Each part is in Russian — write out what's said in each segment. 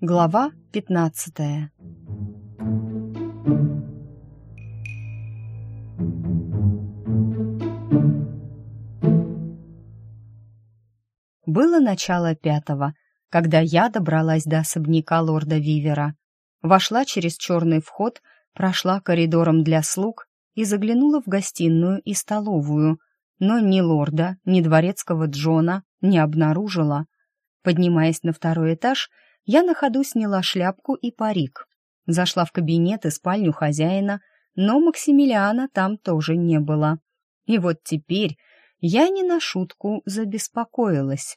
Глава пятнадцатая Было начало пятого, когда я добралась до особняка лорда Вивера. Вошла через черный вход, прошла коридором для слуг и заглянула в гостиную и столовую, но ни лорда, ни дворецкого Джона не обнаружила. Поднимаясь на второй этаж, я на ходу сняла шляпку и парик. Зашла в кабинет и спальню хозяина, но Максимилиана там тоже не было. И вот теперь я не на шутку забеспокоилась.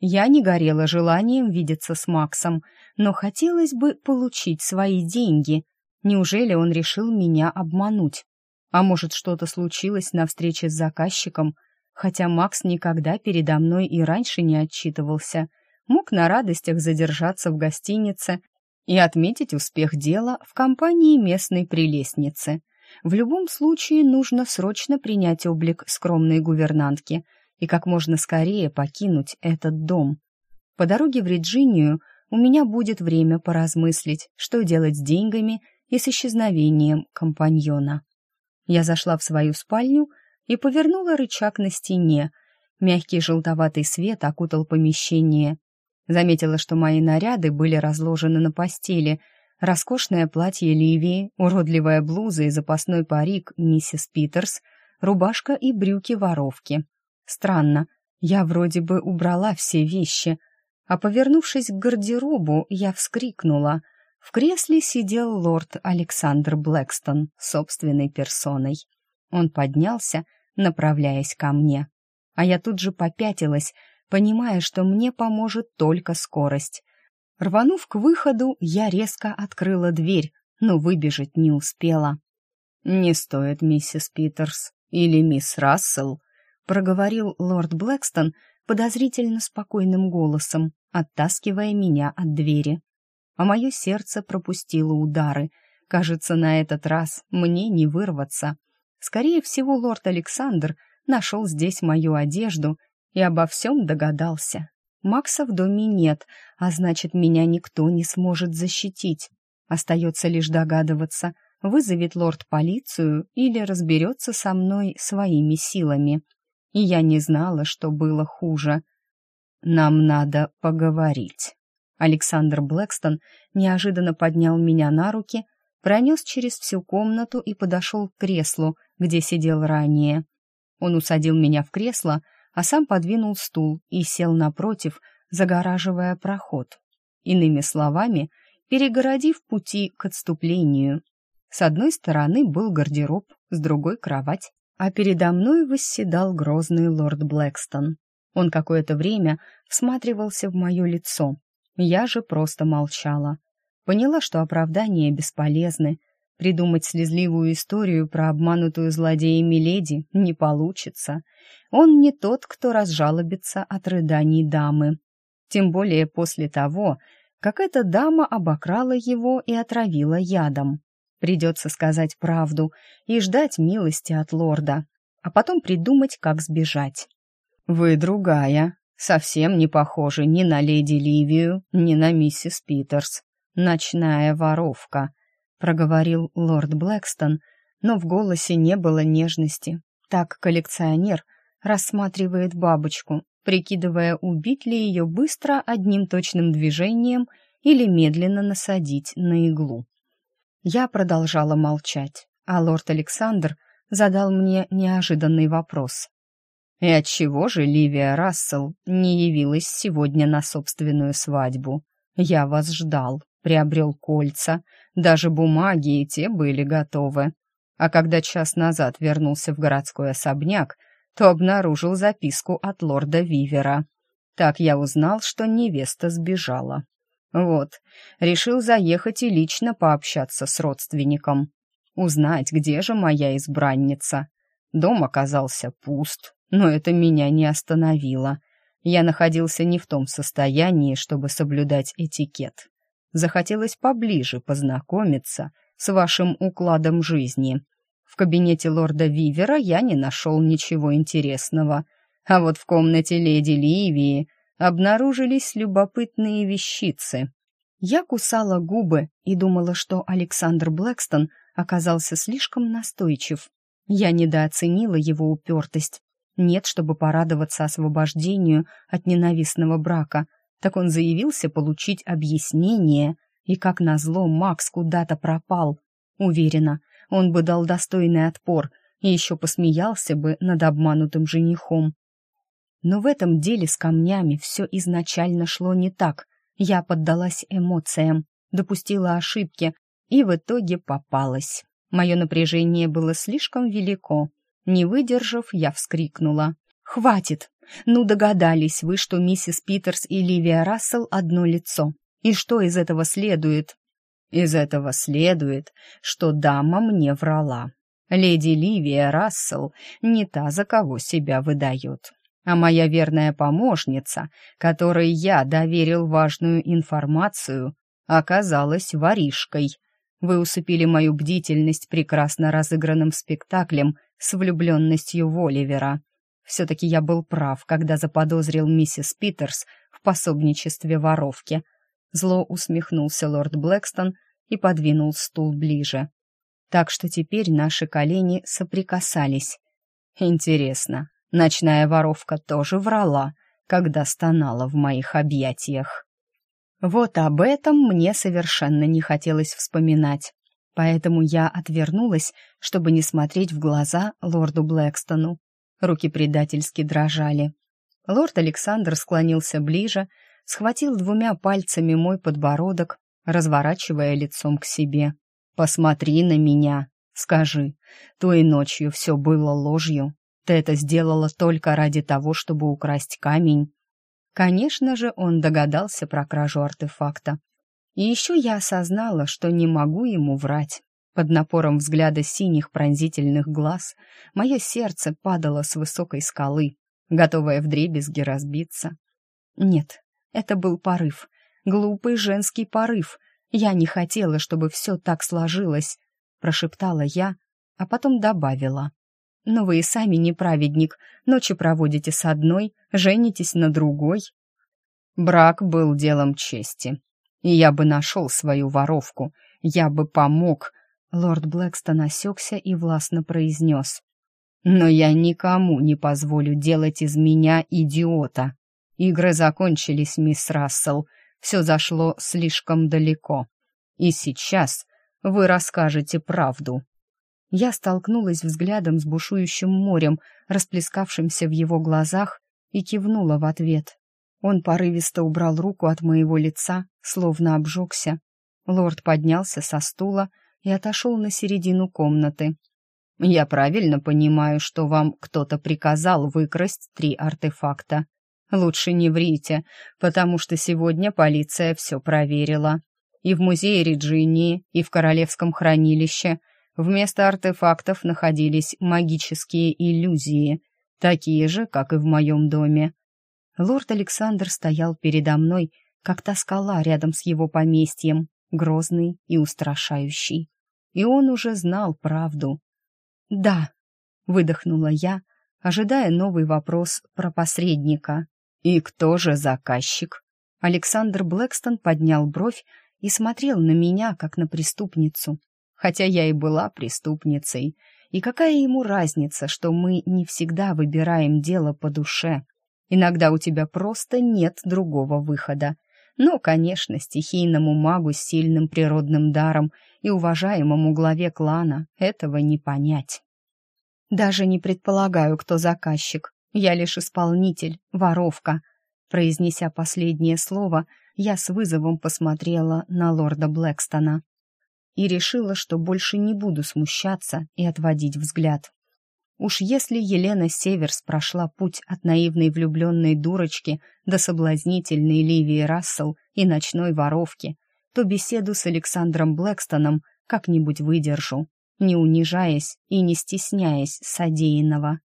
Я не горела желанием видеться с Максом, но хотелось бы получить свои деньги. Неужели он решил меня обмануть? А может, что-то случилось на встрече с заказчиком, хотя Макс никогда передо мной и раньше не отчитывался. Мог на радостях задержаться в гостинице и отметить успех дела в компании местной прелестницы. В любом случае нужно срочно принять облик скромной гувернантки и как можно скорее покинуть этот дом. По дороге в Вирджинию у меня будет время поразмыслить, что делать с деньгами и с исчезновением компаньона. Я зашла в свою спальню и повернула рычаг на стене. Мягкий желтоватый свет окутал помещение. Заметила, что мои наряды были разложены на постели — роскошное платье Ливии, уродливая блуза и запасной парик миссис Питерс, рубашка и брюки-воровки. Странно, я вроде бы убрала все вещи, а повернувшись к гардеробу, я вскрикнула. В кресле сидел лорд Александр Блэкстон собственной персоной. Он поднялся, направляясь ко мне. А я тут же попятилась, понимая, что мне поможет только скорость. Рванув к выходу, я резко открыла дверь, но выбежать не успела. «Не стоит, миссис Питерс или мисс Рассел», проговорил лорд Блэкстон подозрительно спокойным голосом, оттаскивая меня от двери. А мое сердце пропустило удары. Кажется, на этот раз мне не вырваться. Скорее всего, лорд Александр нашел здесь мою одежду и обо всем догадался. Макса в доме нет, а значит, меня никто не сможет защитить. Остается лишь догадываться, вызовет лорд полицию или разберется со мной своими силами. И я не знала, что было хуже. «Нам надо поговорить». Александр Блэкстон неожиданно поднял меня на руки, пронес через всю комнату и подошел к креслу, где сидел ранее. Он усадил меня в кресло, а сам подвинул стул и сел напротив, загораживая проход. Иными словами, перегородив пути к отступлению. С одной стороны был гардероб, с другой — кровать, а передо мной восседал грозный лорд Блэкстон. Он какое-то время всматривался в мое лицо. Я же просто молчала. Поняла, что оправдания бесполезны, Придумать слезливую историю про обманутую злодеями леди не получится. Он не тот, кто разжалобится от рыданий дамы. Тем более после того, как эта дама обокрала его и отравила ядом. Придется сказать правду и ждать милости от лорда, а потом придумать, как сбежать. «Вы другая, совсем не похожи ни на леди Ливию, ни на миссис Питерс. Ночная воровка», проговорил лорд Блэкстон, но в голосе не было нежности. Так коллекционер рассматривает бабочку, прикидывая, убить ли ее быстро одним точным движением или медленно насадить на иглу. Я продолжала молчать, а лорд Александр задал мне неожиданный вопрос. «И отчего же Ливия Рассел не явилась сегодня на собственную свадьбу? Я вас ждал» приобрел кольца, даже бумаги и те были готовы. А когда час назад вернулся в городской особняк, то обнаружил записку от лорда Вивера. Так я узнал, что невеста сбежала. Вот, решил заехать и лично пообщаться с родственником. Узнать, где же моя избранница. Дом оказался пуст, но это меня не остановило. Я находился не в том состоянии, чтобы соблюдать этикет захотелось поближе познакомиться с вашим укладом жизни. В кабинете лорда Вивера я не нашел ничего интересного, а вот в комнате леди Ливии обнаружились любопытные вещицы. Я кусала губы и думала, что Александр Блэкстон оказался слишком настойчив. Я недооценила его упертость. Нет, чтобы порадоваться освобождению от ненавистного брака, так он заявился получить объяснение, и, как назло, Макс куда-то пропал. Уверена, он бы дал достойный отпор и еще посмеялся бы над обманутым женихом. Но в этом деле с камнями все изначально шло не так. Я поддалась эмоциям, допустила ошибки и в итоге попалась. Мое напряжение было слишком велико. Не выдержав, я вскрикнула. «Хватит! Ну, догадались вы, что миссис Питерс и Ливия Рассел одно лицо. И что из этого следует?» «Из этого следует, что дама мне врала. Леди Ливия Рассел не та, за кого себя выдает а моя верная помощница, которой я доверил важную информацию, оказалась воришкой. Вы усыпили мою бдительность прекрасно разыгранным спектаклем с влюбленностью в Оливера. Все-таки я был прав, когда заподозрил миссис Питерс в пособничестве воровки. Зло усмехнулся лорд Блэкстон и подвинул стул ближе. Так что теперь наши колени соприкасались. Интересно, Ночная воровка тоже врала, когда стонала в моих объятиях. Вот об этом мне совершенно не хотелось вспоминать, поэтому я отвернулась, чтобы не смотреть в глаза лорду Блэкстону. Руки предательски дрожали. Лорд Александр склонился ближе, схватил двумя пальцами мой подбородок, разворачивая лицом к себе. «Посмотри на меня, скажи, той ночью все было ложью, ты это сделала только ради того, чтобы украсть камень. Конечно же, он догадался про кражу артефакта. И еще я осознала, что не могу ему врать. Под напором взгляда синих пронзительных глаз мое сердце падало с высокой скалы, готовое вдребезги разбиться. Нет, это был порыв, глупый женский порыв. Я не хотела, чтобы все так сложилось, прошептала я, а потом добавила. Но вы и сами не праведник, ночи проводите с одной, женитесь на другой. Брак был делом чести, и я бы нашел свою воровку, я бы помог. Лорд Блэкстон осекся и властно произнес. Но я никому не позволю делать из меня идиота. Игры закончились, мисс Рассел, все зашло слишком далеко. И сейчас вы расскажете правду. Я столкнулась взглядом с бушующим морем, расплескавшимся в его глазах, и кивнула в ответ. Он порывисто убрал руку от моего лица, словно обжегся. Лорд поднялся со стула и отошел на середину комнаты. «Я правильно понимаю, что вам кто-то приказал выкрасть три артефакта. Лучше не врите, потому что сегодня полиция все проверила. И в музее Реджинии, и в Королевском хранилище — Вместо артефактов находились магические иллюзии, такие же, как и в моем доме. Лорд Александр стоял передо мной, как та скала рядом с его поместьем, грозный и устрашающий. И он уже знал правду. «Да», — выдохнула я, ожидая новый вопрос про посредника. «И кто же заказчик?» Александр Блэкстон поднял бровь и смотрел на меня, как на преступницу хотя я и была преступницей. И какая ему разница, что мы не всегда выбираем дело по душе? Иногда у тебя просто нет другого выхода. Но, конечно, стихийному магу с сильным природным даром и уважаемому главе клана этого не понять. Даже не предполагаю, кто заказчик. Я лишь исполнитель, воровка. Произнеся последнее слово, я с вызовом посмотрела на лорда Блэкстона и решила, что больше не буду смущаться и отводить взгляд. Уж если Елена Северс прошла путь от наивной влюбленной дурочки до соблазнительной Ливии Рассел и ночной воровки, то беседу с Александром Блэкстоном как-нибудь выдержу, не унижаясь и не стесняясь содеянного.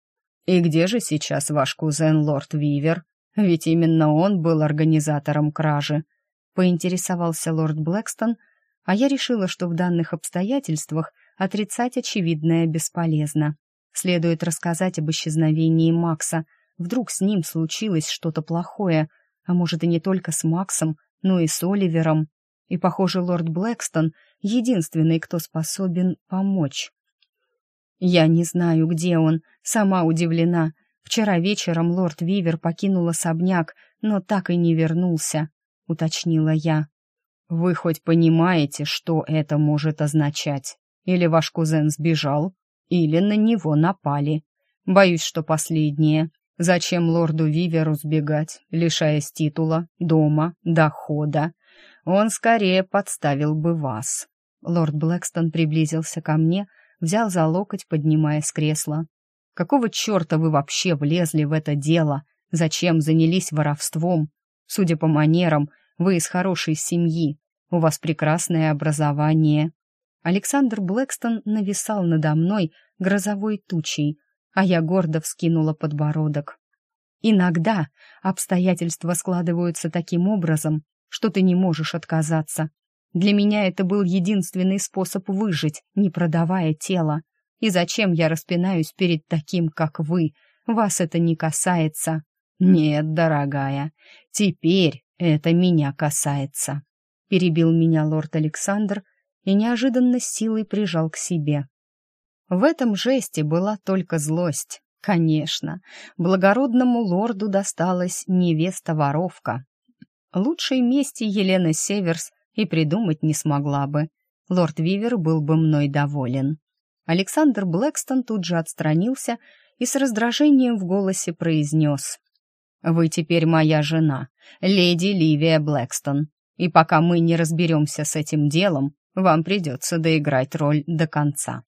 «И где же сейчас ваш кузен лорд Вивер? Ведь именно он был организатором кражи», — поинтересовался лорд Блэкстон, — а я решила, что в данных обстоятельствах отрицать очевидное бесполезно. Следует рассказать об исчезновении Макса. Вдруг с ним случилось что-то плохое, а может и не только с Максом, но и с Оливером. И, похоже, лорд Блэкстон — единственный, кто способен помочь. Я не знаю, где он, сама удивлена. Вчера вечером лорд Вивер покинул особняк, но так и не вернулся, уточнила я. Вы хоть понимаете, что это может означать? Или ваш кузен сбежал, или на него напали. Боюсь, что последнее. Зачем лорду Виверу сбегать, лишаясь титула, дома, дохода? Он скорее подставил бы вас. Лорд Блэкстон приблизился ко мне, взял за локоть, поднимая с кресла. «Какого черта вы вообще влезли в это дело? Зачем занялись воровством? Судя по манерам, вы из хорошей семьи, у вас прекрасное образование». Александр Блэкстон нависал надо мной грозовой тучей, а я гордо вскинула подбородок. Иногда обстоятельства складываются таким образом, что ты не можешь отказаться. Для меня это был единственный способ выжить, не продавая тело. И зачем я распинаюсь перед таким, как вы? Вас это не касается. Нет, дорогая, теперь это меня касается. Перебил меня лорд Александр и неожиданно силой прижал к себе. В этом жесте была только злость. Конечно, благородному лорду досталась невеста-воровка. Лучшей мести Елена Северс и придумать не смогла бы. Лорд Вивер был бы мной доволен. Александр Блэкстон тут же отстранился и с раздражением в голосе произнес. «Вы теперь моя жена, леди Ливия Блэкстон, и пока мы не разберемся с этим делом, вам придется доиграть роль до конца.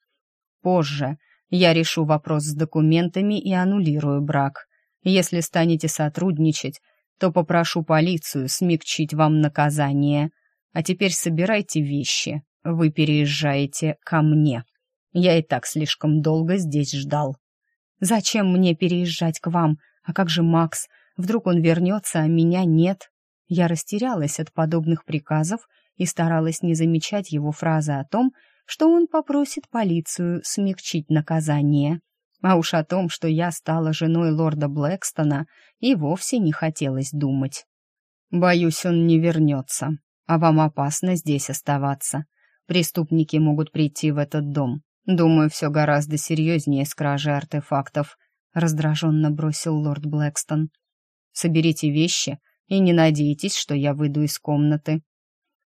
Позже я решу вопрос с документами и аннулирую брак. Если станете сотрудничать, то попрошу полицию смягчить вам наказание. А теперь собирайте вещи. Вы переезжаете ко мне. Я и так слишком долго здесь ждал. Зачем мне переезжать к вам? А как же Макс? Вдруг он вернется, а меня нет? Я растерялась от подобных приказов и старалась не замечать его фразы о том, что он попросит полицию смягчить наказание. А уж о том, что я стала женой лорда Блэкстона, и вовсе не хотелось думать. «Боюсь, он не вернется», а вам опасно здесь оставаться. Преступники могут прийти в этот дом. Думаю, все гораздо серьезнее с кражей артефактов», — раздраженно бросил лорд Блэкстон. «Соберите вещи и не надейтесь, что я выйду из комнаты.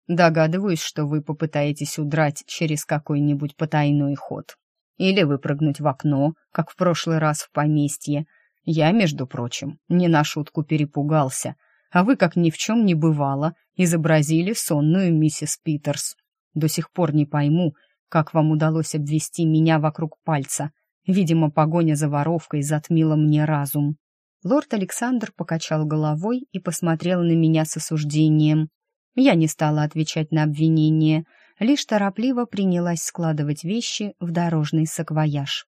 Догадываюсь, что вы попытаетесь удрать через какой-нибудь потайной ход. Или выпрыгнуть в окно, как в прошлый раз в поместье. Я, между прочим, не на шутку перепугался — а вы, как ни в чем не бывало, изобразили сонную миссис Питерс. До сих пор не пойму, как вам удалось обвести меня вокруг пальца. Видимо, погоня за воровкой затмила мне разум. Лорд Александр покачал головой и посмотрел на меня с осуждением. Я не стала отвечать на обвинение, лишь торопливо принялась складывать вещи в дорожный саквояж.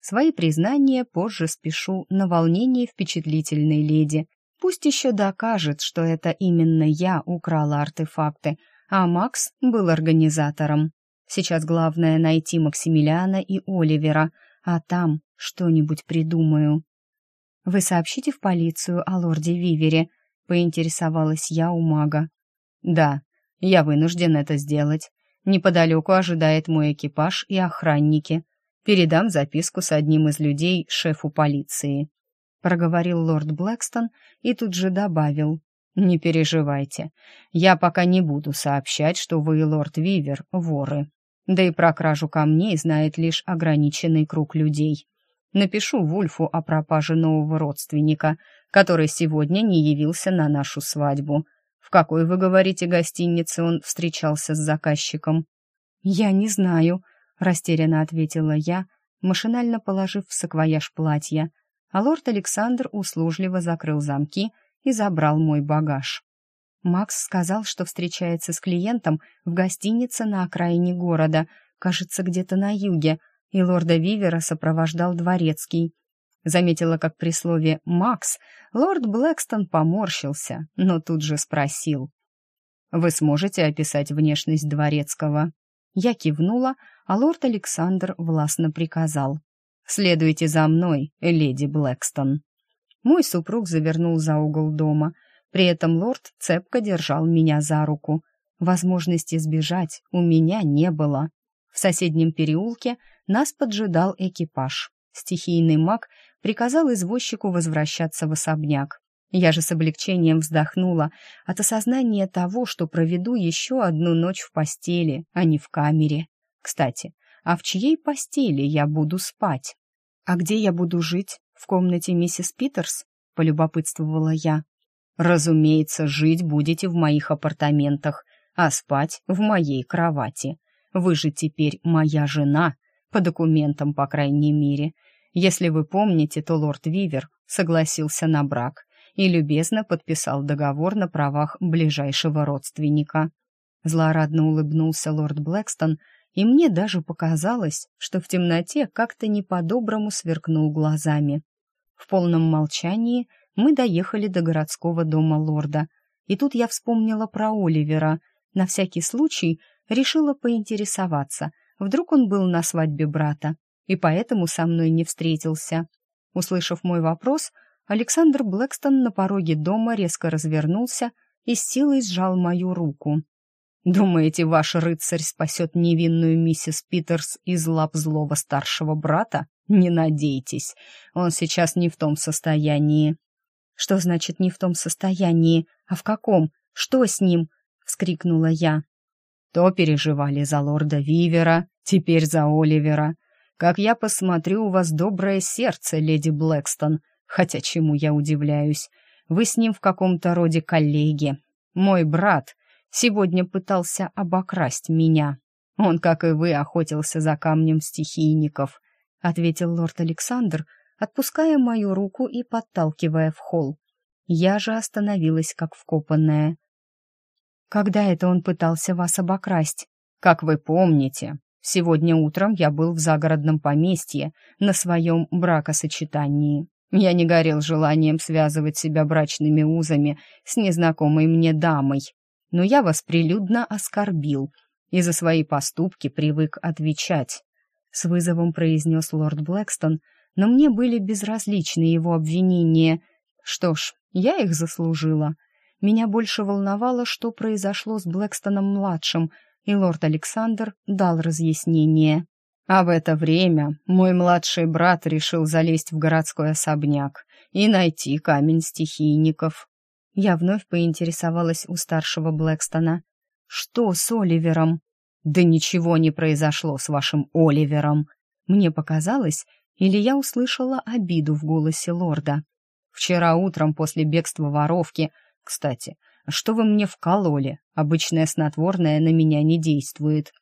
Свои признания позже спешу на волнение впечатлительной леди, Пусть еще докажет, что это именно я украла артефакты, а Макс был организатором. Сейчас главное найти Максимилиана и Оливера, а там что-нибудь придумаю. «Вы сообщите в полицию о лорде Вивере?» — поинтересовалась я у мага. «Да, я вынужден это сделать. Неподалеку ожидает мой экипаж и охранники. Передам записку с одним из людей шефу полиции проговорил лорд Блэкстон и тут же добавил. «Не переживайте, я пока не буду сообщать, что вы и лорд Вивер — воры. Да и про кражу камней знает лишь ограниченный круг людей. Напишу Вульфу о пропаже нового родственника, который сегодня не явился на нашу свадьбу. В какой, вы говорите, гостинице он встречался с заказчиком?» «Я не знаю», — растерянно ответила я, машинально положив в саквояж платья — а лорд Александр услужливо закрыл замки и забрал мой багаж. Макс сказал, что встречается с клиентом в гостинице на окраине города, кажется, где-то на юге, и лорда Вивера сопровождал дворецкий. Заметила, как при слове «Макс» лорд Блэкстон поморщился, но тут же спросил. «Вы сможете описать внешность дворецкого?» Я кивнула, а лорд Александр властно приказал. «Следуйте за мной, леди Блэкстон». Мой супруг завернул за угол дома, при этом лорд цепко держал меня за руку. Возможности сбежать у меня не было. В соседнем переулке нас поджидал экипаж. Стихийный маг приказал извозчику возвращаться в особняк. Я же с облегчением вздохнула от осознания того, что проведу еще одну ночь в постели, а не в камере. Кстати, а в чьей постели я буду спать? А где я буду жить? В комнате миссис Питерс? Полюбопытствовала я. Разумеется, жить будете в моих апартаментах, а спать в моей кровати. Вы же теперь моя жена, по документам, по крайней мере. Если вы помните, то лорд Вивер согласился на брак и любезно подписал договор на правах ближайшего родственника. Злорадно улыбнулся лорд Блэкстон, и мне даже показалось, что в темноте как-то не по-доброму сверкнул глазами. В полном молчании мы доехали до городского дома лорда, и тут я вспомнила про Оливера. На всякий случай решила поинтересоваться, вдруг он был на свадьбе брата, и поэтому со мной не встретился. Услышав мой вопрос, Александр Блэкстон на пороге дома резко развернулся и с силой сжал мою руку. «Думаете, ваш рыцарь спасет невинную миссис Питерс из лап злого старшего брата? Не надейтесь, он сейчас не в том состоянии». «Что значит «не в том состоянии»? А в каком? Что с ним?» — вскрикнула я. То переживали за лорда Вивера, теперь за Оливера. Как я посмотрю, у вас доброе сердце, леди Блэкстон, Хотя чему я удивляюсь? Вы с ним в каком-то роде коллеги. Мой брат сегодня пытался обокрасть меня. Он, как и вы, охотился за камнем стихийников, ответил лорд Александр, отпуская мою руку и подталкивая в холл. Я же остановилась как вкопанная. Когда это он пытался вас обокрасть? Как вы помните, сегодня утром я был в загородном поместье на своем бракосочетании. Я не горел желанием связывать себя брачными узами с незнакомой мне дамой, но я вас прилюдно оскорбил и за свои поступки привык отвечать. С вызовом произнес лорд Блэкстон, но мне были безразличны его обвинения. Что ж, я их заслужила. Меня больше волновало, что произошло с Блэкстоном-младшим, и лорд Александр дал разъяснение. А в это время мой младший брат решил залезть в городской особняк и найти камень стихийников. Я вновь поинтересовалась у старшего Блэкстона. «Что с Оливером?» «Да ничего не произошло с вашим Оливером!» Мне показалось, или я услышала обиду в голосе лорда. «Вчера утром после бегства воровки... Кстати, что вы мне вкололи? Обычное снотворное на меня не действует.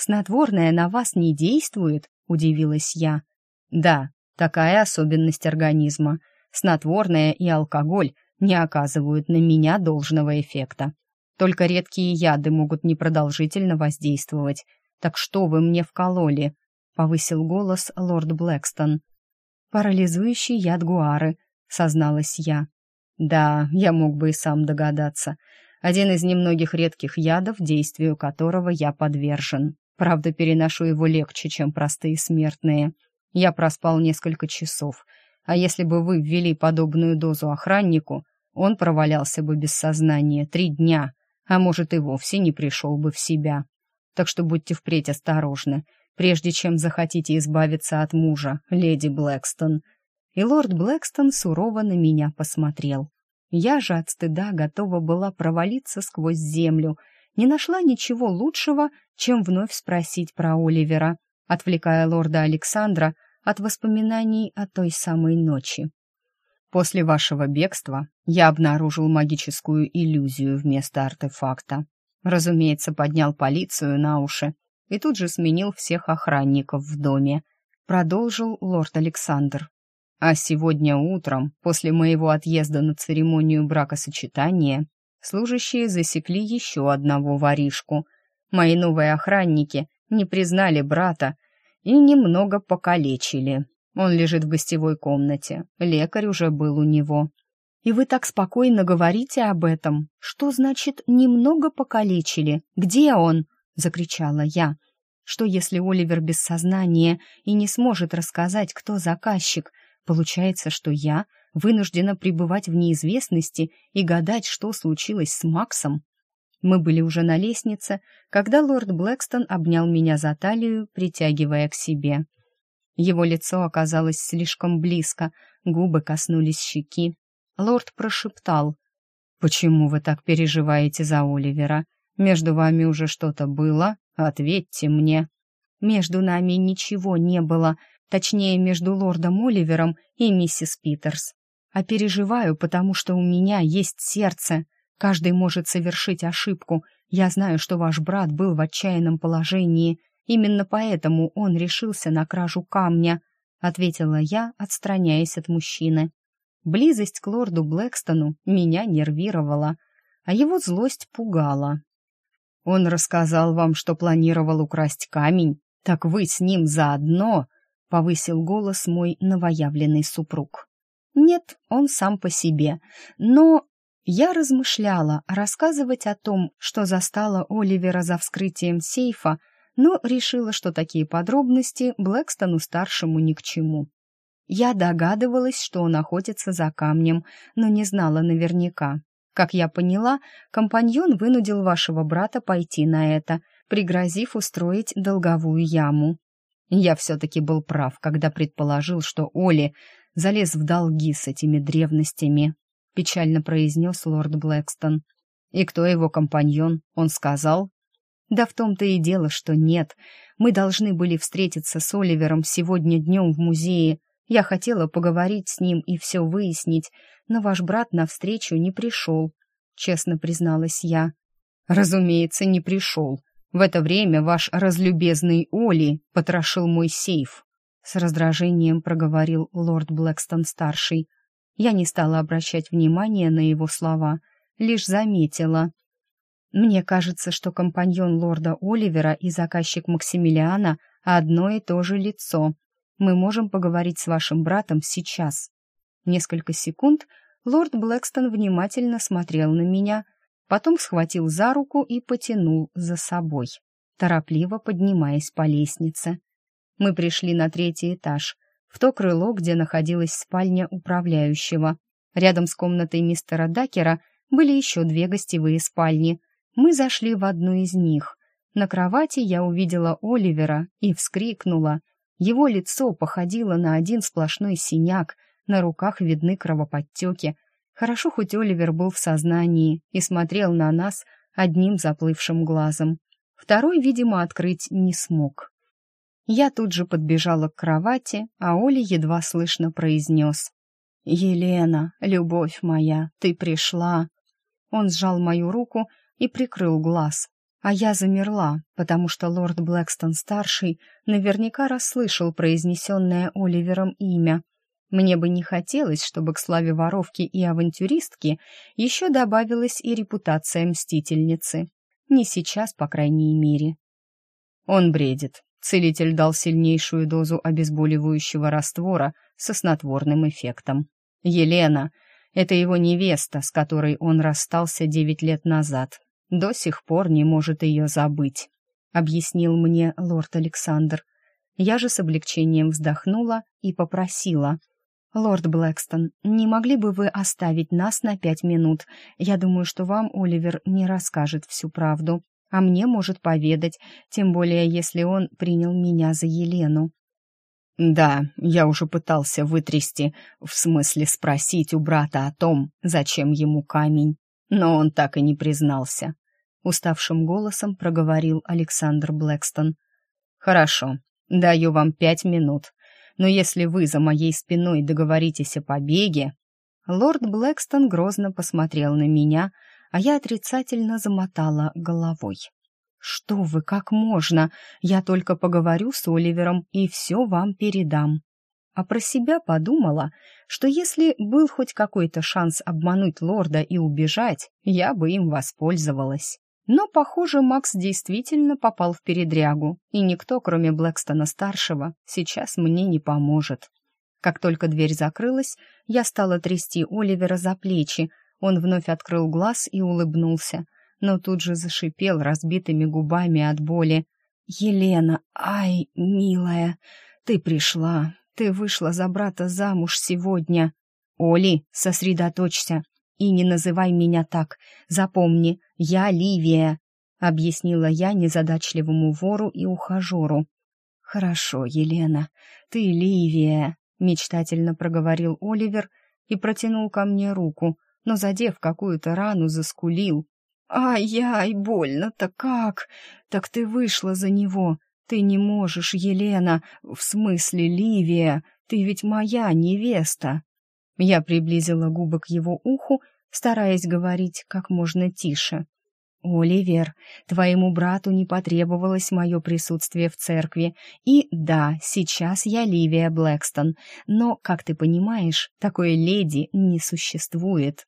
«Снотворное на вас не действует?» — удивилась я. «Да, такая особенность организма. Снотворное и алкоголь не оказывают на меня должного эффекта. Только редкие яды могут непродолжительно воздействовать. Так что вы мне вкололи?» — повысил голос лорд Блэкстон. «Парализующий яд гуары», — созналась я. «Да, я мог бы и сам догадаться. Один из немногих редких ядов, действию которого я подвержен. Правда, переношу его легче, чем простые смертные. Я проспал несколько часов, а если бы вы ввели подобную дозу охраннику, он провалялся бы без сознания три дня, а может и вовсе не пришел бы в себя. Так что будьте впредь осторожны, прежде чем захотите избавиться от мужа, леди Блэкстон. И лорд Блэкстон сурово на меня посмотрел. Я же от стыда готова была провалиться сквозь землю — не нашла ничего лучшего, чем вновь спросить про Оливера, отвлекая лорда Александра от воспоминаний о той самой ночи. После вашего бегства я обнаружил магическую иллюзию вместо артефакта. Разумеется, поднял полицию на уши и тут же сменил всех охранников в доме. Продолжил лорд Александр. А сегодня утром, после моего отъезда на церемонию бракосочетания, служащие засекли еще одного воришку. Мои новые охранники не признали брата и немного покалечили. Он лежит в гостевой комнате, лекарь уже был у него. «И вы так спокойно говорите об этом? Что значит «немного покалечили»? Где он?» — закричала я. Что если Оливер без сознания и не сможет рассказать, кто заказчик? Получается, что я вынуждена пребывать в неизвестности и гадать, что случилось с Максом. Мы были уже на лестнице, когда лорд Блэкстон обнял меня за талию, притягивая к себе. Его лицо оказалось слишком близко, губы коснулись щеки. Лорд прошептал. «Почему вы так переживаете за Оливера? Между вами уже что-то было? Ответьте мне». «Между нами ничего не было, точнее, между лордом Оливером и миссис Питерс. А переживаю, потому что у меня есть сердце. Каждый может совершить ошибку. Я знаю, что ваш брат был в отчаянном положении. Именно поэтому он решился на кражу камня», — ответила я, отстраняясь от мужчины. Близость к лорду Блэкстону меня нервировала, а его злость пугала. «Он рассказал вам, что планировал украсть камень? Так вы с ним заодно?» — повысил голос мой новоявленный супруг. «Нет, он сам по себе, но я размышляла, рассказывать о том, что застала Оливера за вскрытием сейфа, но решила, что такие подробности Блэкстону-старшему ни к чему. Я догадывалась, что он охотится за камнем, но не знала наверняка. Как я поняла, компаньон вынудил вашего брата пойти на это, пригрозив устроить долговую яму. Я все-таки был прав, когда предположил, что Оли залез в долги с этими древностями печально произнес лорд Блэкстон. «И кто его компаньон?» Он сказал. «Да в том-то и дело, что нет. Мы должны были встретиться с Оливером сегодня днем в музее. Я хотела поговорить с ним и все выяснить, но ваш брат навстречу не пришел», — честно призналась я. «Разумеется, не пришел. В это время ваш разлюбезный Оли потрошил мой сейф», — с раздражением проговорил лорд Блэкстон-старший. Я не стала обращать внимания на его слова, лишь заметила. Мне кажется, что компаньон лорда Оливера и заказчик Максимилиана одно и то же лицо. Мы можем поговорить с вашим братом сейчас. Несколько секунд лорд Блэкстон внимательно смотрел на меня, потом схватил за руку и потянул за собой, торопливо поднимаясь по лестнице. Мы пришли на третий этаж — в то крыло, где находилась спальня управляющего. Рядом с комнатой мистера Дакера были еще две гостевые спальни. Мы зашли в одну из них. На кровати я увидела Оливера и вскрикнула. Его лицо походило на один сплошной синяк, на руках видны кровоподтеки. Хорошо, хоть Оливер был в сознании и смотрел на нас одним заплывшим глазом. Второй, видимо, открыть не смог. Я тут же подбежала к кровати, а Оля едва слышно произнес. «Елена, любовь моя, ты пришла!» Он сжал мою руку и прикрыл глаз, а я замерла, потому что лорд Блэкстон-старший наверняка расслышал произнесенное Оливером имя. Мне бы не хотелось, чтобы к славе воровки и авантюристки еще добавилась и репутация мстительницы. Не сейчас, по крайней мере. Он бредит, Целитель дал сильнейшую дозу обезболивающего раствора со снотворным эффектом. Елена — это его невеста, с которой он расстался девять лет назад. До сих пор не может ее забыть, — объяснил мне лорд Александр. Я же с облегчением вздохнула и попросила. «Лорд Блэкстон, не могли бы вы оставить нас на пять минут? Я думаю, что вам Оливер не расскажет всю правду а мне может поведать, тем более если он принял меня за Елену. Да, я уже пытался вытрясти, в смысле спросить у брата о том, зачем ему камень, но он так и не признался. Уставшим голосом проговорил Александр Блэкстон. Хорошо, даю вам пять минут, но если вы за моей спиной договоритесь о побеге... Лорд Блэкстон грозно посмотрел на меня, а я отрицательно замотала головой. «Что вы, как можно? Я только поговорю с Оливером и все вам передам». А про себя подумала, что если был хоть какой-то шанс обмануть лорда и убежать, я бы им воспользовалась. Но, похоже, Макс действительно попал в передрягу, и никто, кроме Блэкстона-старшего, сейчас мне не поможет. Как только дверь закрылась, я стала трясти Оливера за плечи, он вновь открыл глаз и улыбнулся, но тут же зашипел разбитыми губами от боли. Елена, ай, милая, ты пришла, ты вышла за брата замуж сегодня. Оли, сосредоточься и не называй меня так. Запомни, я Ливия, объяснила я незадачливому вору и ухажеру. Хорошо, Елена, ты Ливия, мечтательно проговорил Оливер и протянул ко мне руку, но задев какую-то рану, заскулил. «Ай-яй, больно-то как! Так ты вышла за него! Ты не можешь, Елена, в смысле Ливия, ты ведь моя невеста!» Я приблизила губы к его уху, стараясь говорить как можно тише. «Оливер, твоему брату не потребовалось мое присутствие в церкви, и да, сейчас я Ливия Блэкстон, но, как ты понимаешь, такой леди не существует».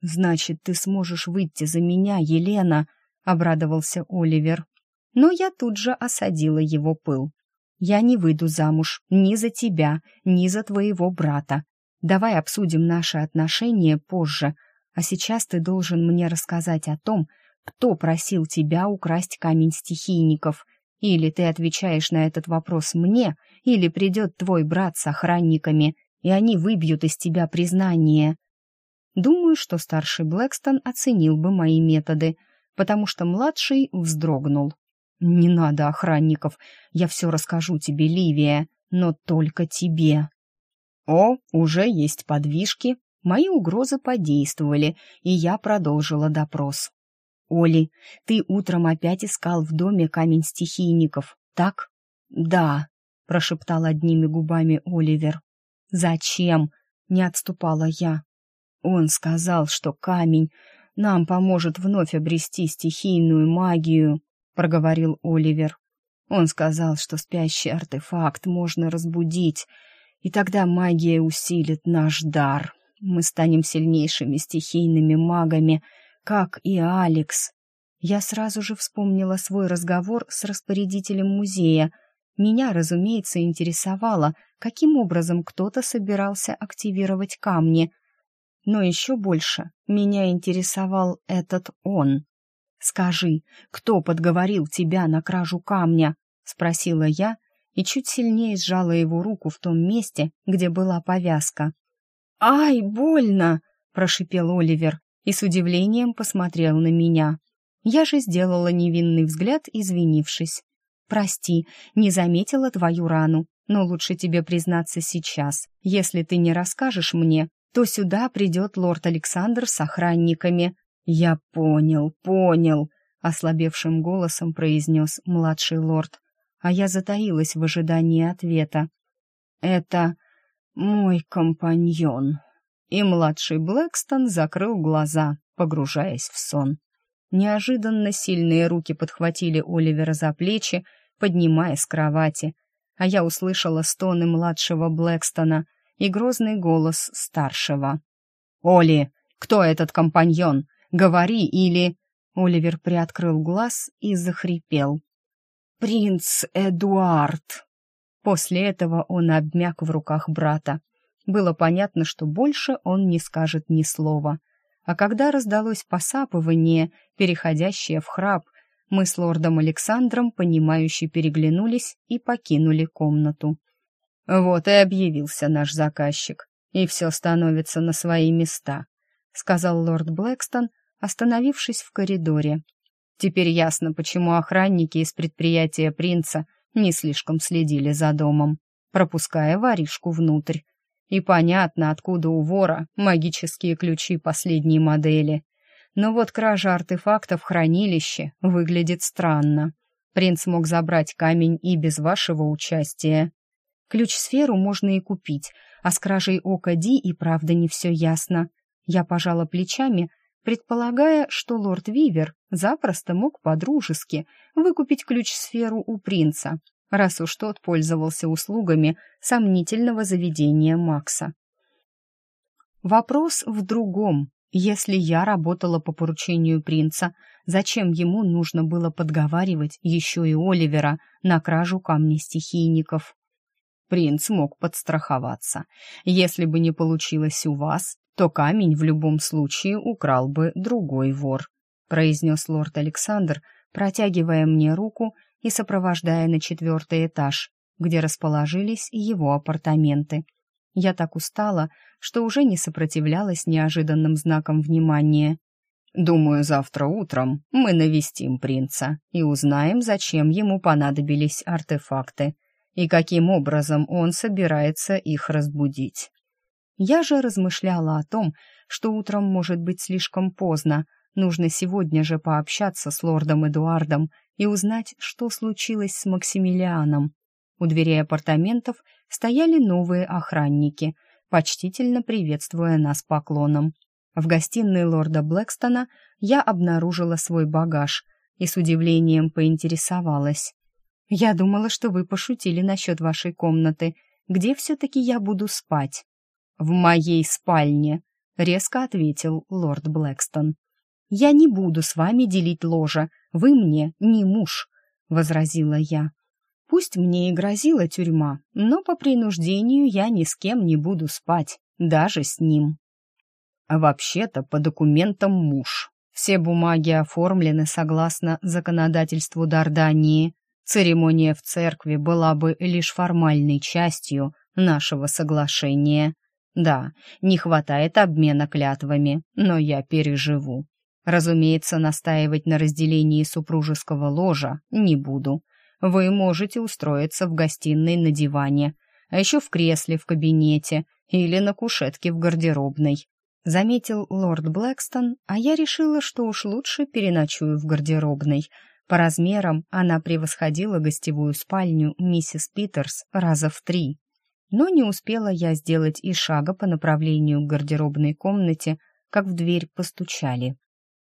«Значит, ты сможешь выйти за меня, Елена», — обрадовался Оливер. Но я тут же осадила его пыл. «Я не выйду замуж ни за тебя, ни за твоего брата. Давай обсудим наши отношения позже, а сейчас ты должен мне рассказать о том, кто просил тебя украсть камень стихийников. Или ты отвечаешь на этот вопрос мне, или придет твой брат с охранниками, и они выбьют из тебя признание. Думаю, что старший Блэкстон оценил бы мои методы, потому что младший вздрогнул. «Не надо охранников, я все расскажу тебе, Ливия, но только тебе». О, уже есть подвижки, мои угрозы подействовали, и я продолжила допрос. «Оли, ты утром опять искал в доме камень стихийников, так?» «Да», — прошептал одними губами Оливер. «Зачем?» — не отступала я. Он сказал, что камень нам поможет вновь обрести стихийную магию, проговорил Оливер. Он сказал, что спящий артефакт можно разбудить, и тогда магия усилит наш дар. Мы станем сильнейшими стихийными магами, как и Алекс. Я сразу же вспомнила свой разговор с распорядителем музея. Меня, разумеется, интересовало, каким образом кто-то собирался активировать камни — но еще больше меня интересовал этот он. «Скажи, кто подговорил тебя на кражу камня?» — спросила я и чуть сильнее сжала его руку в том месте, где была повязка. «Ай, больно!» — прошипел Оливер и с удивлением посмотрел на меня. Я же сделала невинный взгляд, извинившись. «Прости, не заметила твою рану, но лучше тебе признаться сейчас. Если ты не расскажешь мне, то сюда придет лорд Александр с охранниками. Я понял, понял, ослабевшим голосом произнес младший лорд, а я затаилась в ожидании ответа. Это мой компаньон. И младший Блэкстон закрыл глаза, погружаясь в сон. Неожиданно сильные руки подхватили Оливера за плечи, поднимая с кровати, а я услышала стоны младшего Блэкстона, и грозный голос старшего. «Оли, кто этот компаньон? Говори или...» Оливер приоткрыл глаз и захрипел. «Принц Эдуард!» После этого он обмяк в руках брата. Было понятно, что больше он не скажет ни слова. А когда раздалось посапывание, переходящее в храп, мы с лордом Александром, понимающе переглянулись и покинули комнату. «Вот и объявился наш заказчик, и все становится на свои места», сказал лорд Блэкстон, остановившись в коридоре. «Теперь ясно, почему охранники из предприятия принца не слишком следили за домом, пропуская воришку внутрь. И понятно, откуда у вора магические ключи последней модели. Но вот кража артефактов в хранилище выглядит странно. Принц мог забрать камень и без вашего участия. Ключ-сферу можно и купить, а с кражей ока Ди и правда не все ясно. Я пожала плечами, предполагая, что лорд Вивер запросто мог по-дружески выкупить ключ-сферу у принца, раз уж тот пользовался услугами сомнительного заведения Макса. Вопрос в другом. Если я работала по поручению принца, зачем ему нужно было подговаривать еще и Оливера на кражу камня стихийников? Принц мог подстраховаться. Если бы не получилось у вас, то камень в любом случае украл бы другой вор», — произнес лорд Александр, протягивая мне руку и сопровождая на четвертый этаж, где расположились его апартаменты. Я так устала, что уже не сопротивлялась неожиданным знакам внимания. «Думаю, завтра утром мы навестим принца и узнаем, зачем ему понадобились артефакты и каким образом он собирается их разбудить». Я же размышляла о том, что утром может быть слишком поздно, нужно сегодня же пообщаться с лордом Эдуардом и узнать, что случилось с Максимилианом. У дверей апартаментов стояли новые охранники, почтительно приветствуя нас поклоном. В гостиной лорда Блэкстона я обнаружила свой багаж и с удивлением поинтересовалась. «Я думала, что вы пошутили насчет вашей комнаты. Где все-таки я буду спать?» «В моей спальне», — резко ответил лорд Блэкстон. «Я не буду с вами делить ложа. Вы мне не муж», — возразила я. Пусть мне и грозила тюрьма, но по принуждению я ни с кем не буду спать, даже с ним. А вообще-то по документам муж. Все бумаги оформлены согласно законодательству Дардании. Церемония в церкви была бы лишь формальной частью нашего соглашения. Да, не хватает обмена клятвами, но я переживу. Разумеется, настаивать на разделении супружеского ложа не буду вы можете устроиться в гостиной на диване, а еще в кресле в кабинете или на кушетке в гардеробной. Заметил лорд Блэкстон, а я решила, что уж лучше переночую в гардеробной. По размерам она превосходила гостевую спальню миссис Питерс раза в три. Но не успела я сделать и шага по направлению к гардеробной комнате, как в дверь постучали.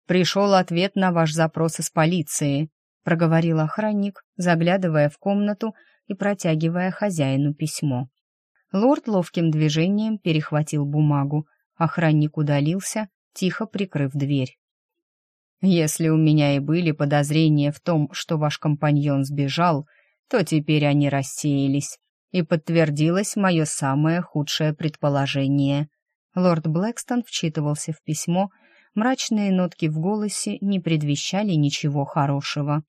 «Пришел ответ на ваш запрос из полиции», проговорил охранник, заглядывая в комнату и протягивая хозяину письмо. Лорд ловким движением перехватил бумагу. Охранник удалился, тихо прикрыв дверь. «Если у меня и были подозрения в том, что ваш компаньон сбежал, то теперь они рассеялись, и подтвердилось мое самое худшее предположение». Лорд Блэкстон вчитывался в письмо, мрачные нотки в голосе не предвещали ничего хорошего.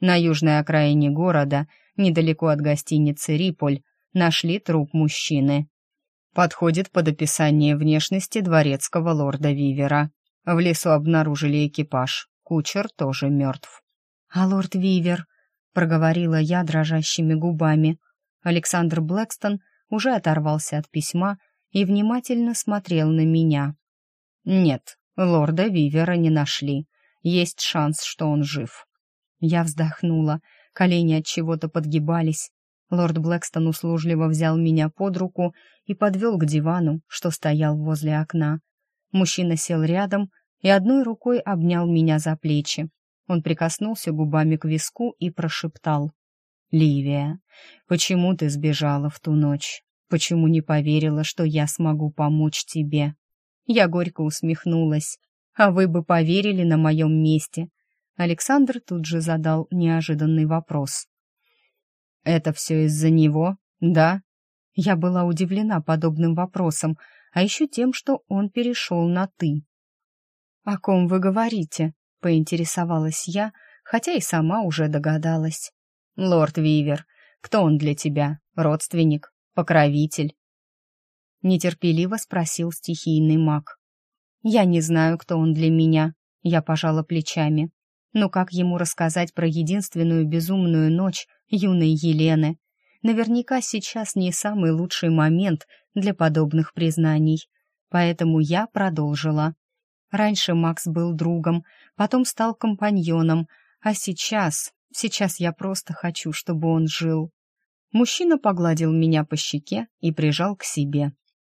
На южной окраине города, недалеко от гостиницы «Риполь», нашли труп мужчины. Подходит под описание внешности дворецкого лорда Вивера. В лесу обнаружили экипаж. Кучер тоже мертв. «А лорд Вивер?» — проговорила я дрожащими губами. Александр Блэкстон уже оторвался от письма и внимательно смотрел на меня. «Нет, лорда Вивера не нашли. Есть шанс, что он жив. Я вздохнула, колени от чего-то подгибались. Лорд Блэкстон услужливо взял меня под руку и подвел к дивану, что стоял возле окна. Мужчина сел рядом и одной рукой обнял меня за плечи. Он прикоснулся губами к виску и прошептал. «Ливия, почему ты сбежала в ту ночь? Почему не поверила, что я смогу помочь тебе?» Я горько усмехнулась. «А вы бы поверили на моем месте, Александр тут же задал неожиданный вопрос. «Это все из-за него, да?» Я была удивлена подобным вопросом, а еще тем, что он перешел на «ты». «О ком вы говорите?» — поинтересовалась я, хотя и сама уже догадалась. «Лорд Вивер, кто он для тебя? Родственник? Покровитель?» Нетерпеливо спросил стихийный маг. «Я не знаю, кто он для меня», — я пожала плечами. Но как ему рассказать про единственную безумную ночь юной Елены? Наверняка сейчас не самый лучший момент для подобных признаний. Поэтому я продолжила. Раньше Макс был другом, потом стал компаньоном, а сейчас... Сейчас я просто хочу, чтобы он жил. Мужчина погладил меня по щеке и прижал к себе.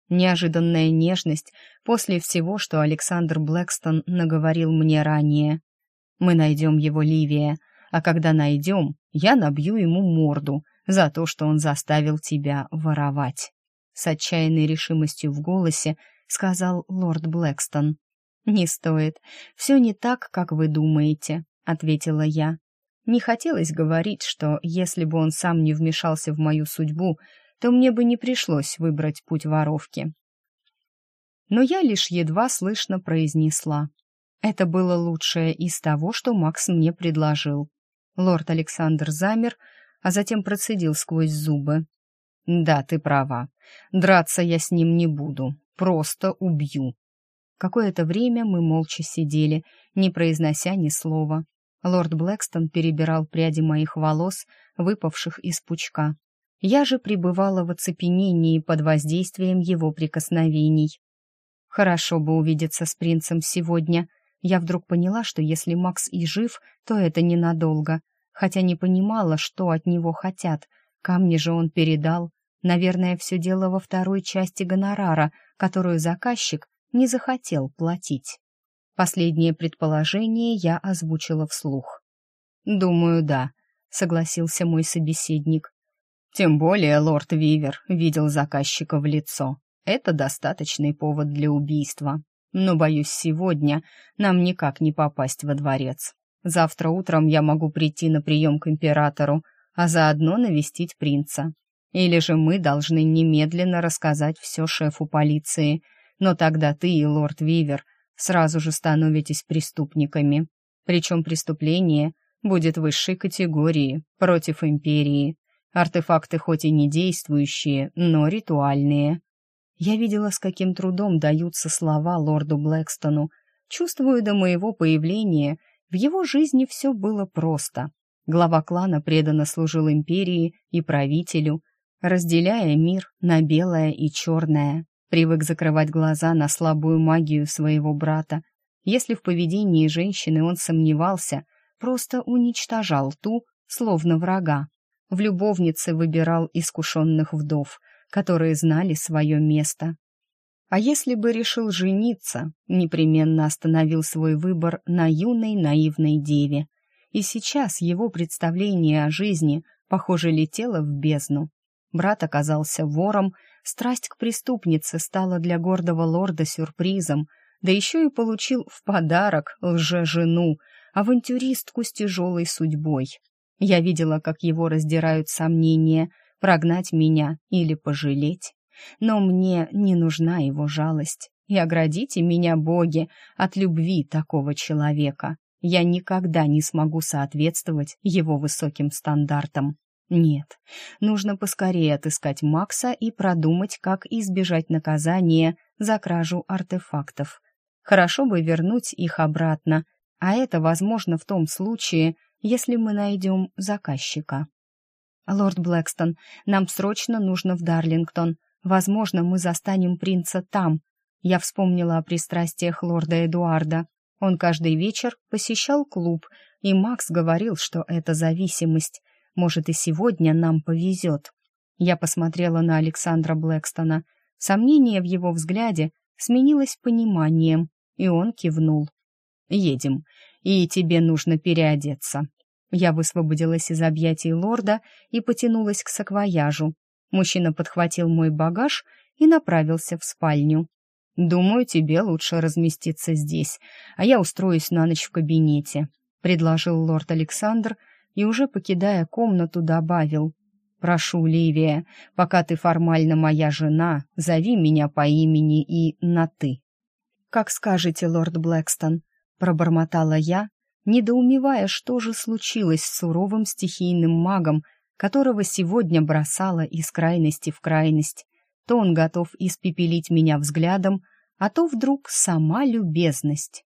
Неожиданная нежность после всего, что Александр Блэкстон наговорил мне ранее. Мы найдем его Ливия, а когда найдем, я набью ему морду за то, что он заставил тебя воровать. С отчаянной решимостью в голосе сказал лорд Блэкстон. «Не стоит. Все не так, как вы думаете», — ответила я. Не хотелось говорить, что если бы он сам не вмешался в мою судьбу, то мне бы не пришлось выбрать путь воровки. Но я лишь едва слышно произнесла. Это было лучшее из того, что Макс мне предложил. Лорд Александр замер, а затем процедил сквозь зубы. «Да, ты права. Драться я с ним не буду. Просто убью». Какое-то время мы молча сидели, не произнося ни слова. Лорд Блэкстон перебирал пряди моих волос, выпавших из пучка. Я же пребывала в оцепенении под воздействием его прикосновений. Хорошо бы увидеться с принцем сегодня. Я вдруг поняла, что если Макс и жив, то это ненадолго, хотя не понимала, что от него хотят. Камни же он передал. Наверное, все дело во второй части гонорара, которую заказчик не захотел платить. Последнее предположение я озвучила вслух. «Думаю, да», — согласился мой собеседник. «Тем более лорд Вивер видел заказчика в лицо. Это достаточный повод для убийства. Но, боюсь, сегодня нам никак не попасть во дворец. Завтра утром я могу прийти на прием к императору, а заодно навестить принца. Или же мы должны немедленно рассказать все шефу полиции, но тогда ты и лорд Вивер — сразу же становитесь преступниками. Причем преступление будет высшей категории, против империи. Артефакты хоть и не действующие, но ритуальные. Я видела, с каким трудом даются слова лорду Блэкстону. Чувствую, до моего появления в его жизни все было просто. Глава клана преданно служил империи и правителю, разделяя мир на белое и черное. Привык закрывать глаза на слабую магию своего брата. Если в поведении женщины он сомневался, просто уничтожал ту, словно врага. В любовнице выбирал искушенных вдов, которые знали свое место. А если бы решил жениться, непременно остановил свой выбор на юной наивной деве. И сейчас его представление о жизни, похоже, летело в бездну. Брат оказался вором, страсть к преступнице стала для гордого лорда сюрпризом, да еще и получил в подарок лже-жену, авантюристку с тяжелой судьбой. Я видела, как его раздирают сомнения, прогнать меня или пожалеть. Но мне не нужна его жалость. И оградите меня, боги, от любви такого человека. Я никогда не смогу соответствовать его высоким стандартам. Нет, нужно поскорее отыскать Макса и продумать, как избежать наказания за кражу артефактов. Хорошо бы вернуть их обратно, а это возможно в том случае, если мы найдем заказчика. «Лорд Блэкстон, нам срочно нужно в Дарлингтон. Возможно, мы застанем принца там». Я вспомнила о пристрастиях лорда Эдуарда. Он каждый вечер посещал клуб, и Макс говорил, что это зависимость. Может, и сегодня нам повезет. Я посмотрела на Александра Блэкстона. Сомнение в его взгляде сменилось пониманием, и он кивнул. «Едем, и тебе нужно переодеться». Я высвободилась из объятий лорда и потянулась к саквояжу. Мужчина подхватил мой багаж и направился в спальню. «Думаю, тебе лучше разместиться здесь, а я устроюсь на ночь в кабинете», — предложил лорд Александр, и уже покидая комнату добавил «Прошу, Ливия, пока ты формально моя жена, зови меня по имени и на «ты». «Как скажете, лорд Блэкстон», — пробормотала я, недоумевая, что же случилось с суровым стихийным магом, которого сегодня бросала из крайности в крайность. То он готов испепелить меня взглядом, а то вдруг сама любезность.